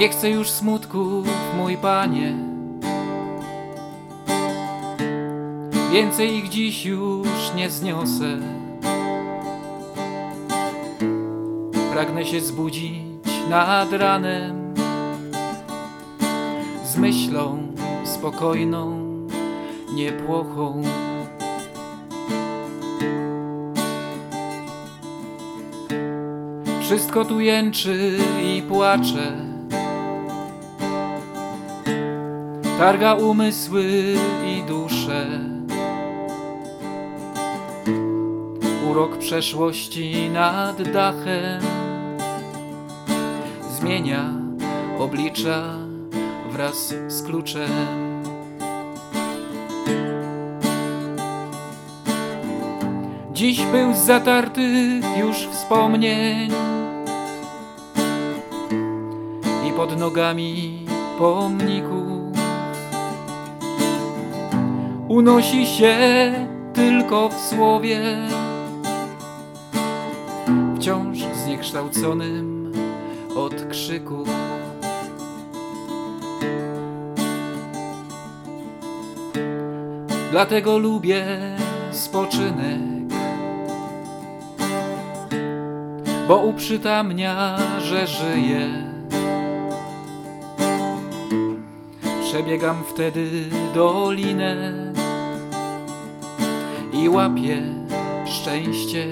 Nie chcę już smutków, mój panie. Więcej ich dziś już nie zniosę. Pragnę się zbudzić nad ranem z myślą spokojną, niepłochą. Wszystko tu jęczy i płacze. Targa umysły i dusze. Urok przeszłości nad dachem zmienia oblicza wraz z kluczem. Dziś był z zatartych już wspomnień i pod nogami pomników unosi się tylko w słowie, wciąż zniekształconym od krzyku. Dlatego lubię spoczynek, bo uprzytamnia, że żyję. Przebiegam wtedy dolinę i łapię szczęście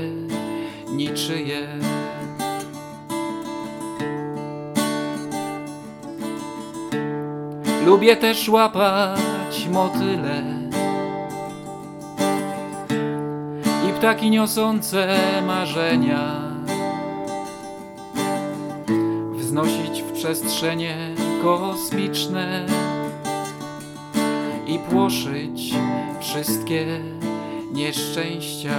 niczyje. Lubię też łapać motyle i ptaki niosące marzenia, wznosić w przestrzenie kosmiczne i płoszyć wszystkie nieszczęścia.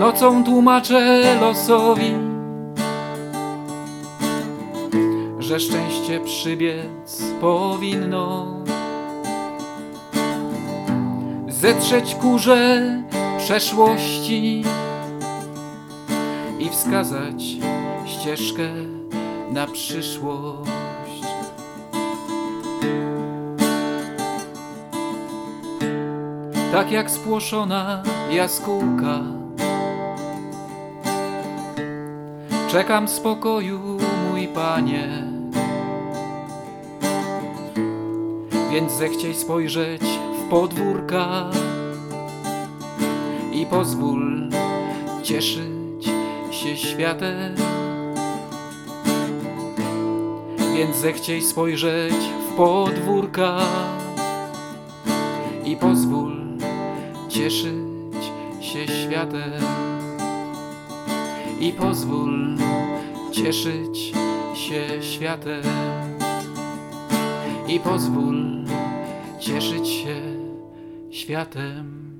Nocą tłumaczę losowi, że szczęście przybiec powinno. Zetrzeć kurze przeszłości i wskazać ścieżkę na przyszłość. Tak jak spłoszona jaskółka, czekam spokoju, mój panie. Więc zechciej spojrzeć w podwórka i pozwól cieszyć się światem. Więc zechciej spojrzeć w podwórka i pozwól cieszyć się światem. I pozwól cieszyć się światem. I pozwól cieszyć się światem.